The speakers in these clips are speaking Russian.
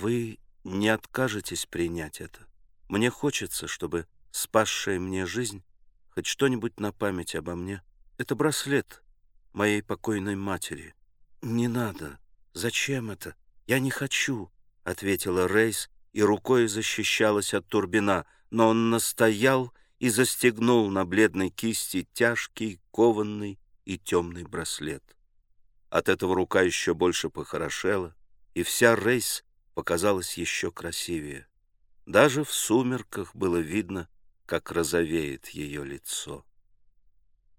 Вы не откажетесь принять это. Мне хочется, чтобы спасшая мне жизнь хоть что-нибудь на память обо мне. Это браслет моей покойной матери. Не надо. Зачем это? Я не хочу, — ответила Рейс и рукой защищалась от Турбина, но он настоял и застегнул на бледной кисти тяжкий, кованный и темный браслет. От этого рука еще больше похорошела, и вся Рейс показалась еще красивее. Даже в сумерках было видно, как розовеет ее лицо.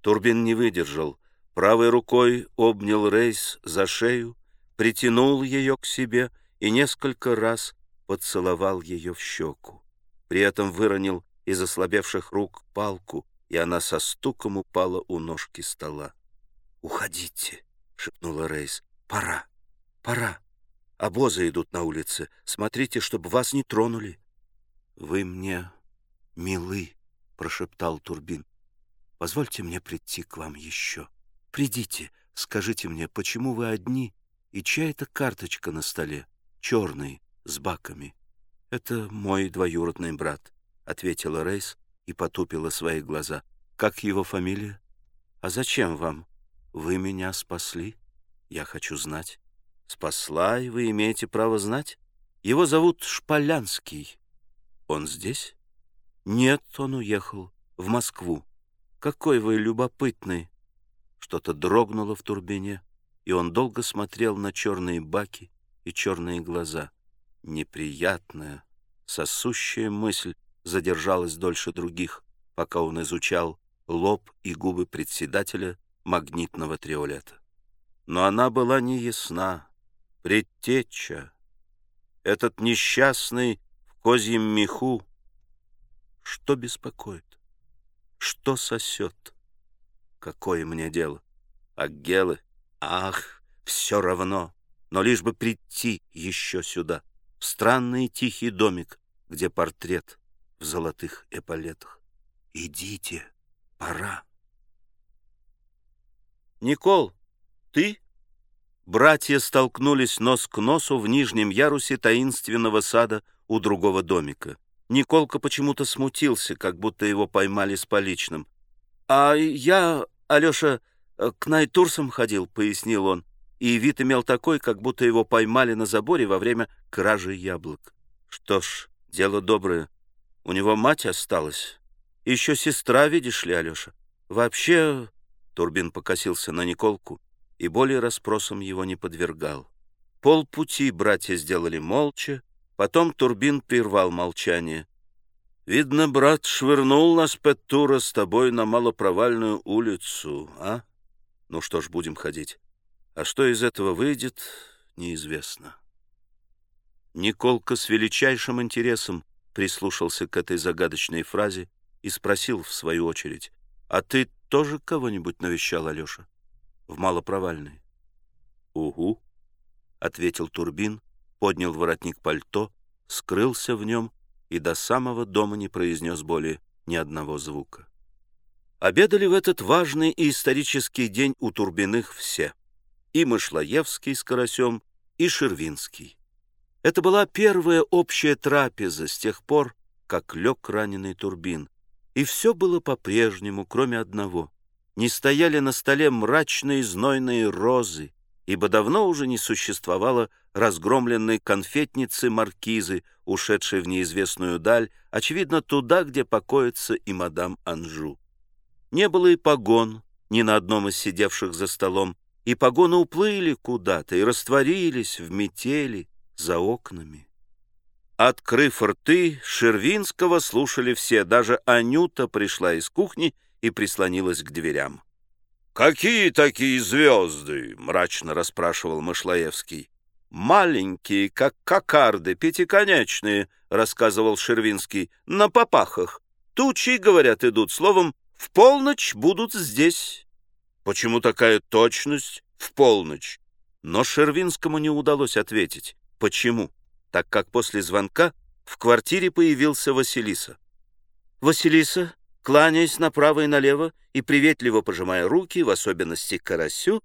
Турбин не выдержал, правой рукой обнял Рейс за шею, притянул ее к себе и несколько раз поцеловал ее в щеку. При этом выронил из ослабевших рук палку, и она со стуком упала у ножки стола. «Уходите!» — шепнула Рейс. «Пора, пора. Обозы идут на улице. Смотрите, чтобы вас не тронули». «Вы мне милы», — прошептал Турбин. «Позвольте мне прийти к вам еще. Придите, скажите мне, почему вы одни, и чья это карточка на столе, черный, с баками?» «Это мой двоюродный брат», — ответила Рейс и потупила свои глаза. «Как его фамилия?» «А зачем вам?» Вы меня спасли. Я хочу знать. Спасла, и вы имеете право знать? Его зовут Шполянский. Он здесь? Нет, он уехал. В Москву. Какой вы любопытный. Что-то дрогнуло в турбине, и он долго смотрел на черные баки и черные глаза. Неприятная, сосущая мысль задержалась дольше других, пока он изучал лоб и губы председателя магнитного триолета. Но она была не ясна. Предтеча, этот несчастный в козьем меху, что беспокоит? Что сосет? Какое мне дело? А гелы? Ах, все равно. Но лишь бы прийти еще сюда, в странный тихий домик, где портрет в золотых эполетах. Идите, пора. «Никол, ты?» Братья столкнулись нос к носу в нижнем ярусе таинственного сада у другого домика. Николка почему-то смутился, как будто его поймали с поличным. «А я, Алеша, к Найтурсам ходил», — пояснил он, и вид имел такой, как будто его поймали на заборе во время кражи яблок. «Что ж, дело доброе. У него мать осталась. Еще сестра, видишь ли, Алеша. Вообще, Турбин покосился на Николку и более расспросам его не подвергал. Полпути братья сделали молча, потом Турбин прервал молчание. «Видно, брат швырнул нас Петтура с тобой на малопровальную улицу, а? Ну что ж, будем ходить. А что из этого выйдет, неизвестно». Николка с величайшим интересом прислушался к этой загадочной фразе и спросил в свою очередь, «А ты тоже кого-нибудь навещал, Алеша? В малопровальной? Угу, ответил Турбин, поднял воротник пальто, скрылся в нем и до самого дома не произнес более ни одного звука. Обедали в этот важный и исторический день у Турбиных все. И Мышлоевский с Карасем, и Шервинский. Это была первая общая трапеза с тех пор, как лег раненый Турбин, и все было по-прежнему, кроме одного. Не стояли на столе мрачные знойные розы, ибо давно уже не существовало разгромленной конфетницы маркизы, ушедшей в неизвестную даль, очевидно, туда, где покоится и мадам Анжу. Не было и погон ни на одном из сидевших за столом, и погоны уплыли куда-то и растворились в метели за окнами. Открыв рты, Шервинского слушали все, даже Анюта пришла из кухни и прислонилась к дверям. «Какие такие звезды?» — мрачно расспрашивал Мышлаевский. «Маленькие, как кокарды, пятиконечные», — рассказывал Шервинский, — «на попахах. Тучи, говорят, идут. Словом, в полночь будут здесь». «Почему такая точность в полночь?» Но Шервинскому не удалось ответить. «Почему?» так как после звонка в квартире появился Василиса. Василиса, кланяясь направо и налево и приветливо пожимая руки, в особенности Карасю,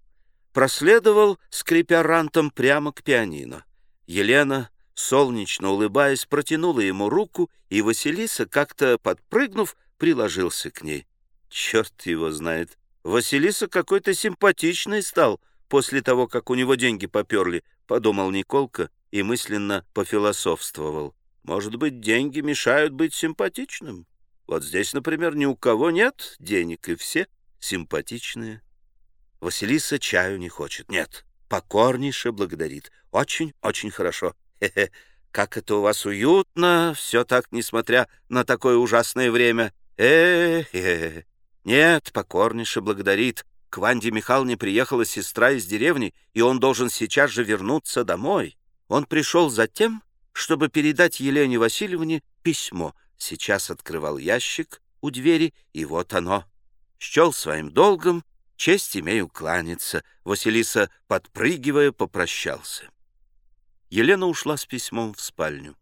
проследовал, скрипя рантом, прямо к пианино. Елена, солнечно улыбаясь, протянула ему руку, и Василиса, как-то подпрыгнув, приложился к ней. Черт его знает. Василиса какой-то симпатичный стал после того, как у него деньги поперли, подумал Николка и мысленно пофилософствовал. Может быть, деньги мешают быть симпатичным? Вот здесь, например, ни у кого нет денег, и все симпатичные. Василиса чаю не хочет. Нет, покорнейше благодарит. Очень-очень хорошо. Хе-хе. Как это у вас уютно, все так, несмотря на такое ужасное время. Э-э-э. Нет, покорнейше благодарит. К Ванде Михайловне приехала сестра из деревни, и он должен сейчас же вернуться домой. Он пришел за тем, чтобы передать Елене Васильевне письмо. Сейчас открывал ящик у двери, и вот оно. Счел своим долгом, честь имею кланяться. Василиса, подпрыгивая, попрощался. Елена ушла с письмом в спальню.